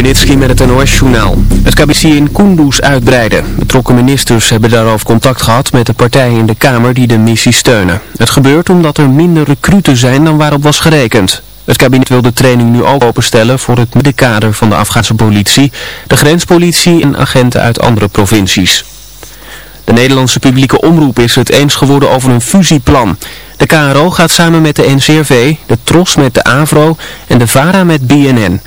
Stubenitski met het NOS-journaal. Het kabinet in Kunduz uitbreiden. Betrokken ministers hebben daarover contact gehad met de partijen in de Kamer die de missie steunen. Het gebeurt omdat er minder recruten zijn dan waarop was gerekend. Het kabinet wil de training nu ook openstellen voor het middenkader van de Afghaanse politie, de grenspolitie en agenten uit andere provincies. De Nederlandse publieke omroep is het eens geworden over een fusieplan. De KRO gaat samen met de NCRV, de TROS met de AVRO en de VARA met BNN.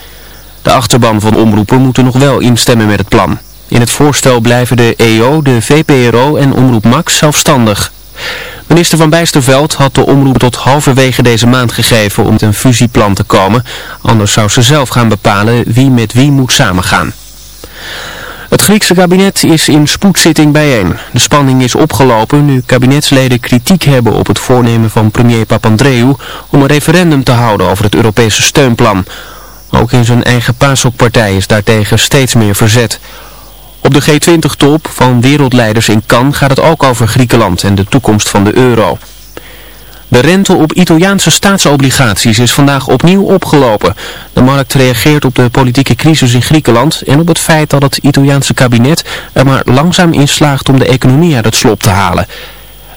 De achterban van omroepen moeten nog wel instemmen met het plan. In het voorstel blijven de EO, de VPRO en Omroep Max zelfstandig. Minister Van Bijsterveld had de omroep tot halverwege deze maand gegeven om met een fusieplan te komen. Anders zou ze zelf gaan bepalen wie met wie moet samengaan. Het Griekse kabinet is in spoedzitting bijeen. De spanning is opgelopen nu kabinetsleden kritiek hebben op het voornemen van premier Papandreou om een referendum te houden over het Europese steunplan. Ook in zijn eigen PASOK-partij is daartegen steeds meer verzet. Op de G20-top van wereldleiders in Cannes gaat het ook over Griekenland en de toekomst van de euro. De rente op Italiaanse staatsobligaties is vandaag opnieuw opgelopen. De markt reageert op de politieke crisis in Griekenland en op het feit dat het Italiaanse kabinet er maar langzaam in slaagt om de economie uit het slop te halen.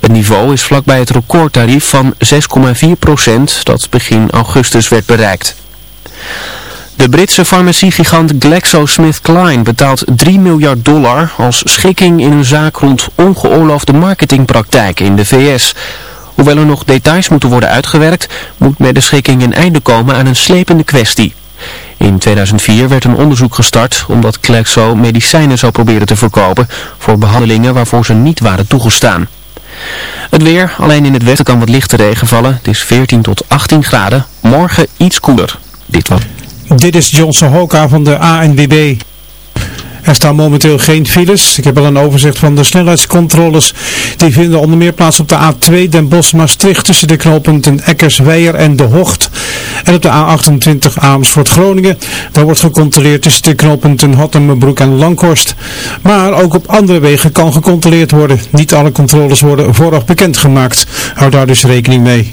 Het niveau is vlakbij het recordtarief van 6,4% dat begin augustus werd bereikt. De Britse farmaciegigant GlaxoSmithKline betaalt 3 miljard dollar als schikking in een zaak rond ongeoorloofde marketingpraktijken in de VS. Hoewel er nog details moeten worden uitgewerkt, moet met de schikking een einde komen aan een slepende kwestie. In 2004 werd een onderzoek gestart omdat Glaxo medicijnen zou proberen te verkopen voor behandelingen waarvoor ze niet waren toegestaan. Het weer, alleen in het westen kan wat lichte regen vallen. Het is 14 tot 18 graden. Morgen iets koeler. Dit was. Dit is Johnson Hoka van de ANWB. Er staan momenteel geen files. Ik heb al een overzicht van de snelheidscontroles. Die vinden onder meer plaats op de A2 Den Bosch-Maastricht tussen de knooppunten Eckersweijer en De Hocht. En op de A28 Amersfoort-Groningen. Daar wordt gecontroleerd tussen de knooppunten Hottenbroek en Langhorst. Maar ook op andere wegen kan gecontroleerd worden. Niet alle controles worden vooraf bekendgemaakt. Hou daar dus rekening mee.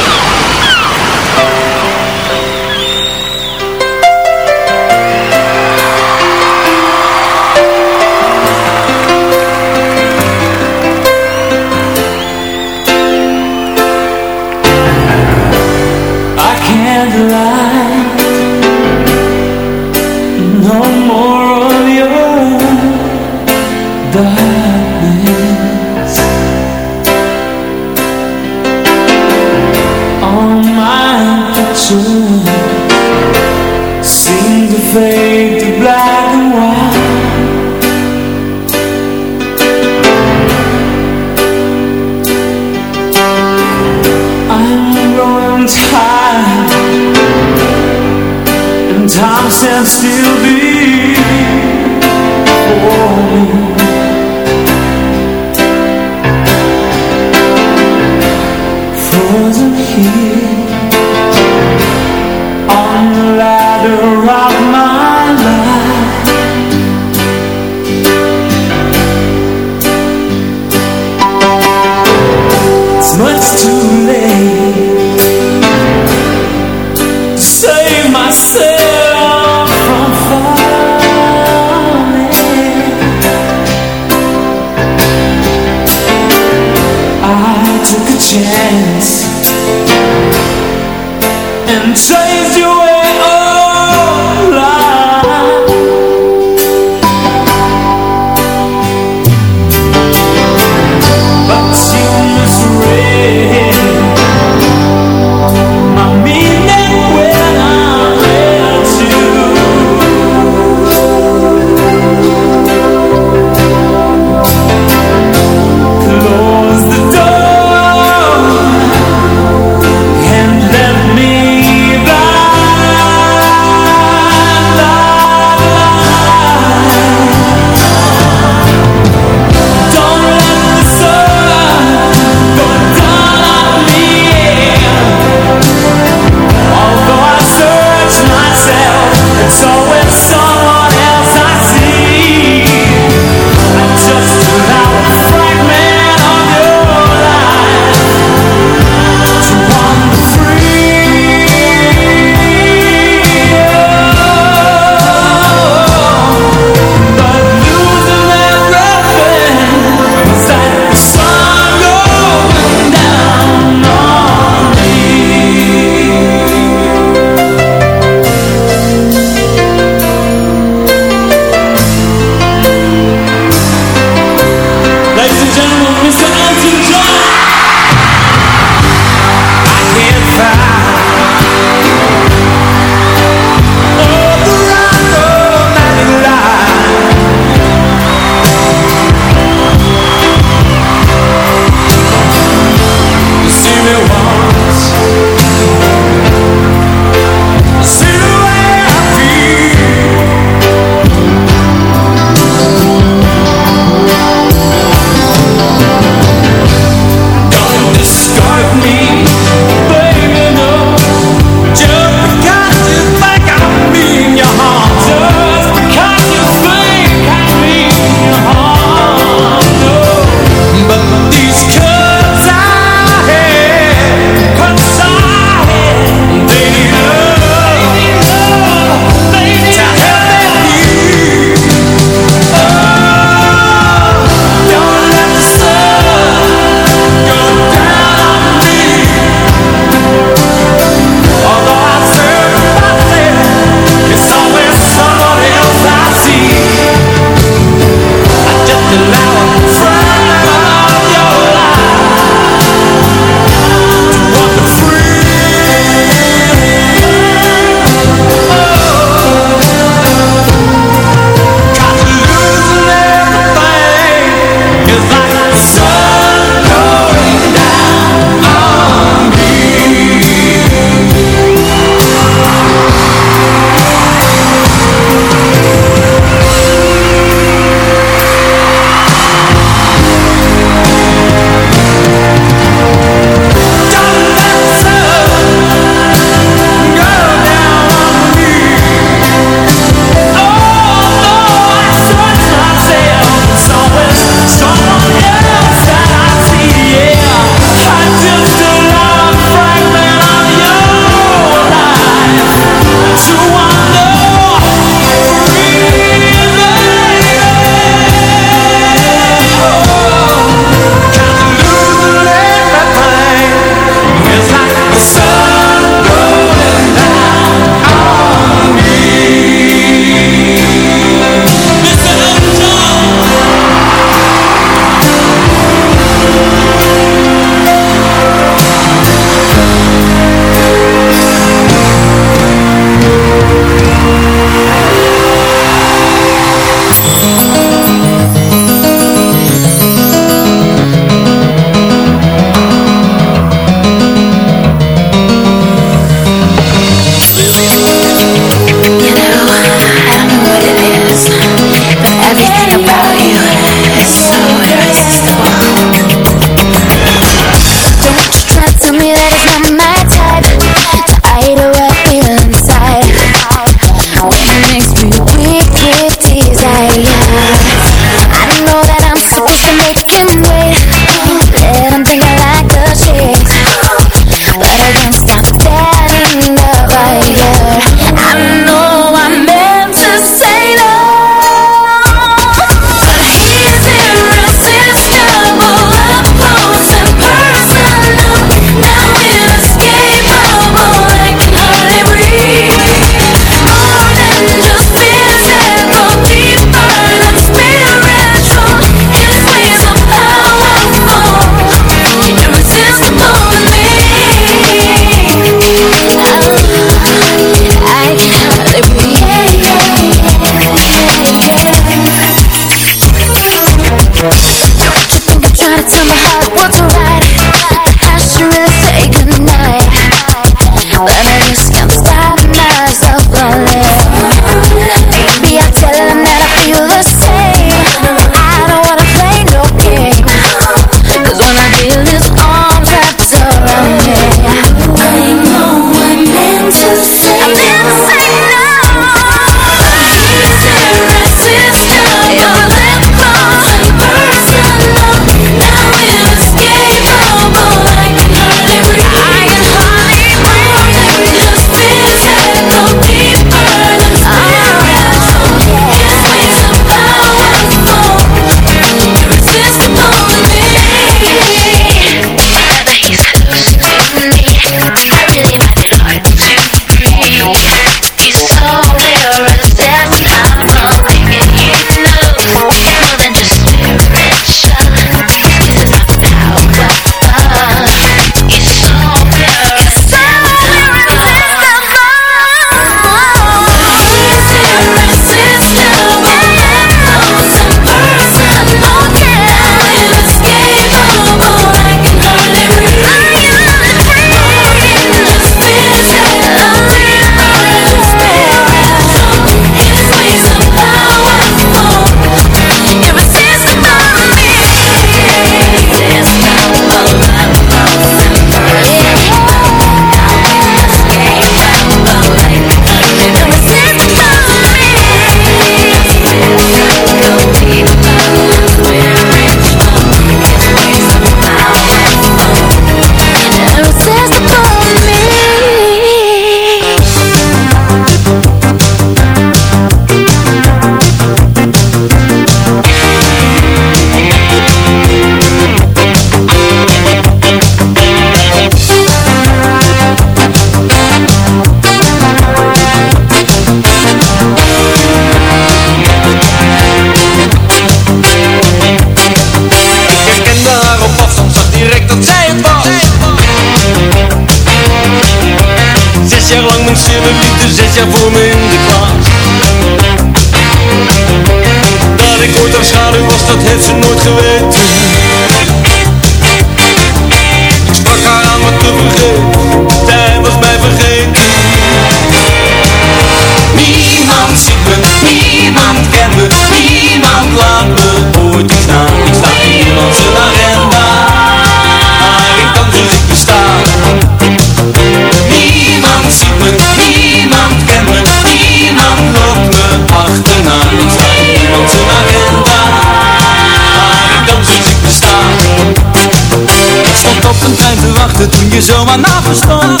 Je zomaar naverstond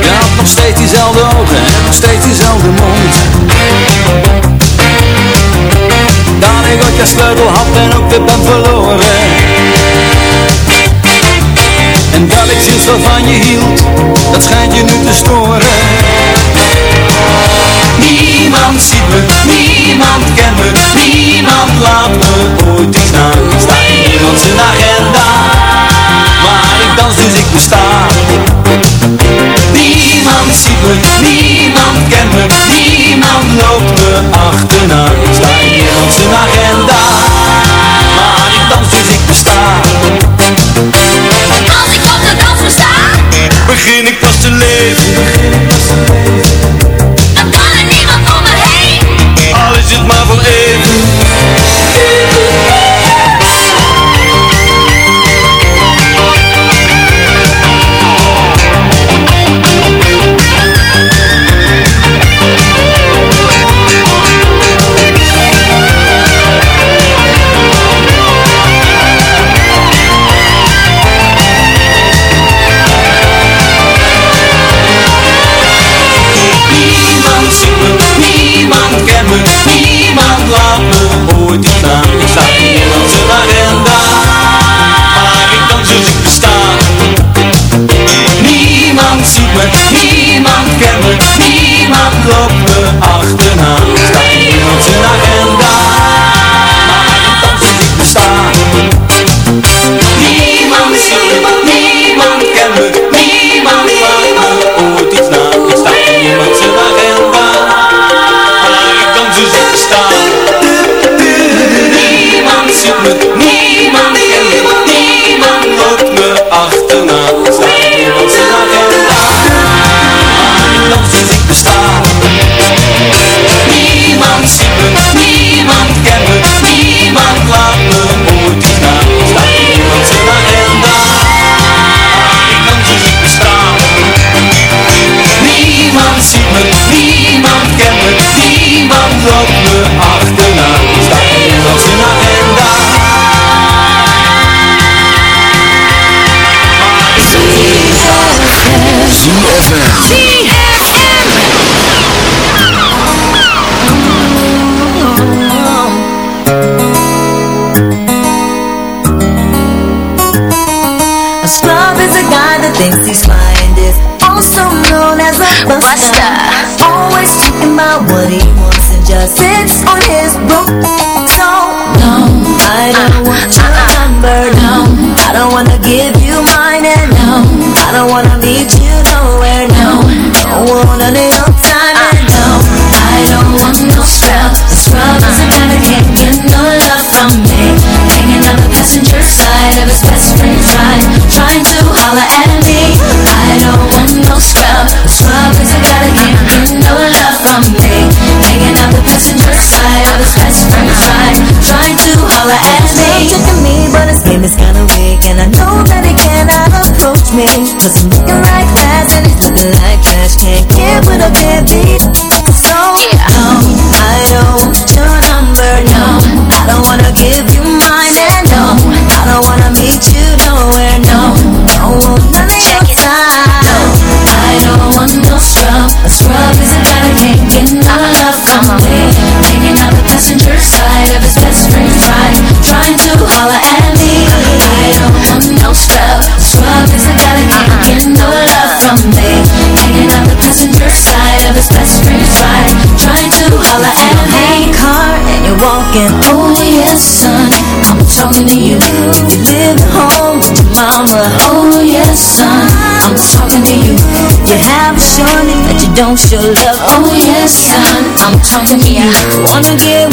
Je had nog steeds diezelfde ogen en nog steeds diezelfde mond. Dat ik ooit je sleutel had en ook weer ben verloren. En dat ik sinds wel van je hield, dat schijnt je nu te storen. Niemand ziet me, niemand kent me, niemand laat me ooit iets na. Ik sta in niemand zijn agenda what he wants and just sits on his cause I'm looking like want your love. Oh yes, son, I'm talking to here. Wanna get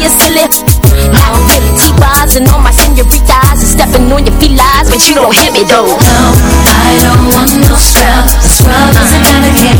you silly. Now I'm really T-wise and all my senoritas and stepping on your feet felines, but you don't hit me though. No, I don't want no scrub. Scrub doesn't matter, can't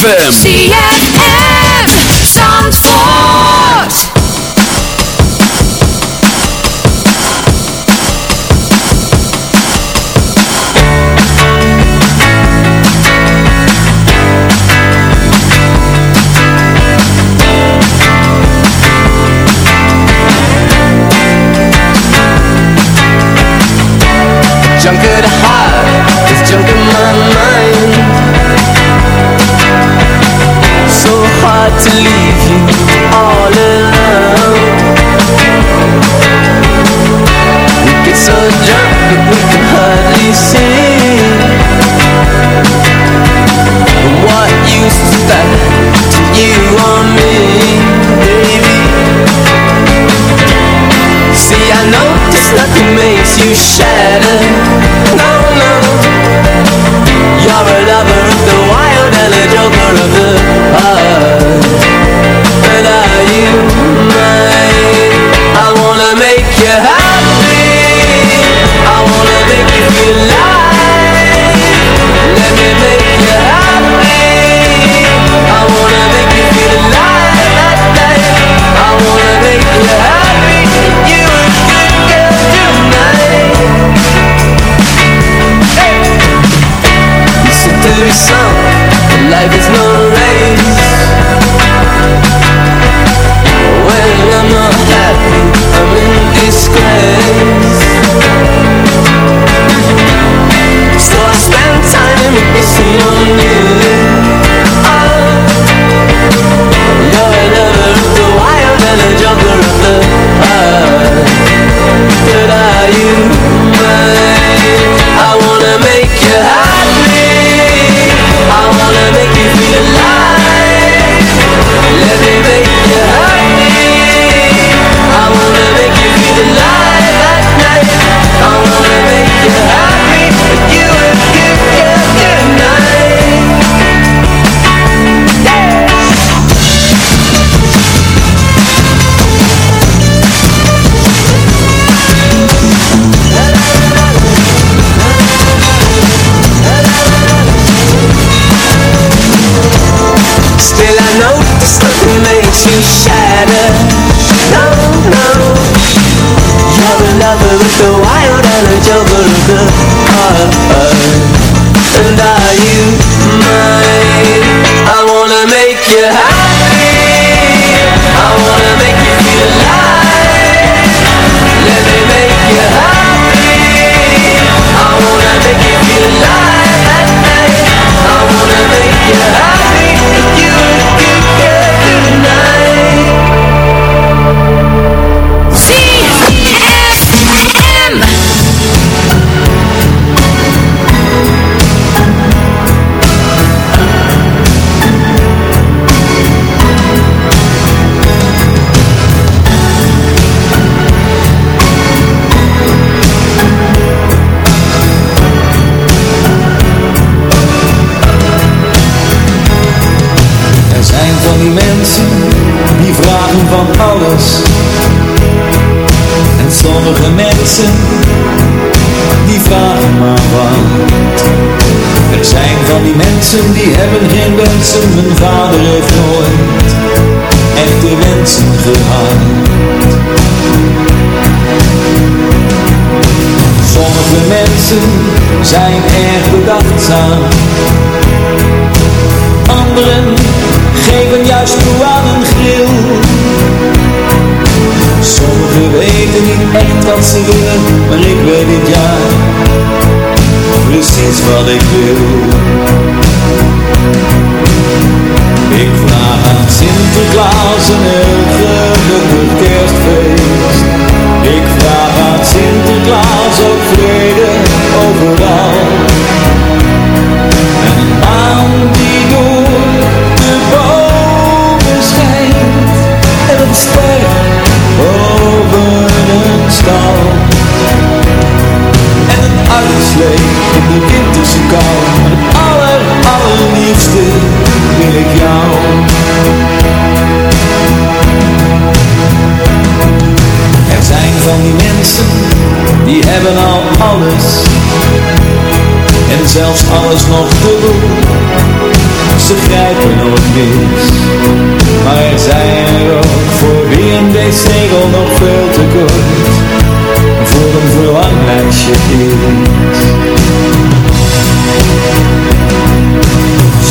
ZFM. Vader heeft nooit echte wensen gehad. Sommige mensen zijn erg bedachtzaam. Anderen geven juist toe aan een grill. Sommigen weten niet echt wat ze willen, maar ik weet dit jaar precies wat ik wil. Ik vraag aan Sinterklaas een heel gelukkig kerstfeest. Ik vraag aan Sinterklaas ook vrede overal. En een maan die door de bomen schijnt. En een ster boven een stal. En een uitslee in de winterse kou. Jou. Er zijn van die mensen, die hebben al alles. En zelfs alles nog dubbel. Ze grijpen nooit mis. Maar er zijn er ook voor wie een deze-regel nog veel te kort. Voor een verlanglijstje is.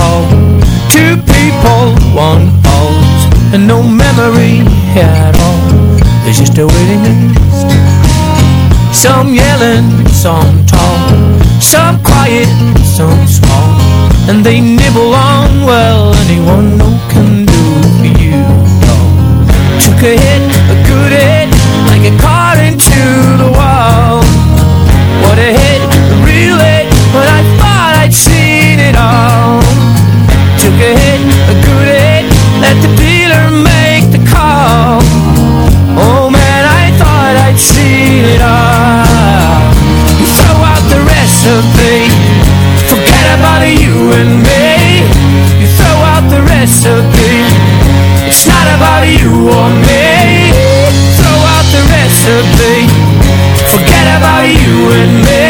hole. Two people, one pose, and no memory at all. There's just a waiting list. Some yelling, some tall, some quiet, some small, and they nibble on well anyone who can do for you. No. Took a hit, a good hit, like a card into the wall. What a hit, a real hit, but I thought I'd seen it all. Let the dealer make the call. Oh man, I thought I'd seen it all. You throw out the recipe. Forget about you and me. You throw out the recipe. It's not about you or me. Throw out the recipe. Forget about you and me.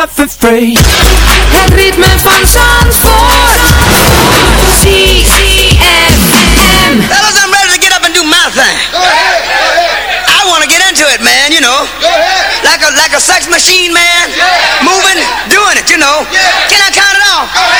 out for free. Het ritme van Zandvoort. ZFM. Fellas, I'm ready to get up and do my thing. Go ahead. Go ahead. I want to get into it, man, you know. Go ahead. Like a, like a sex machine, man. Yeah. Moving, doing it, you know. Yeah. Can I count it off? Go ahead.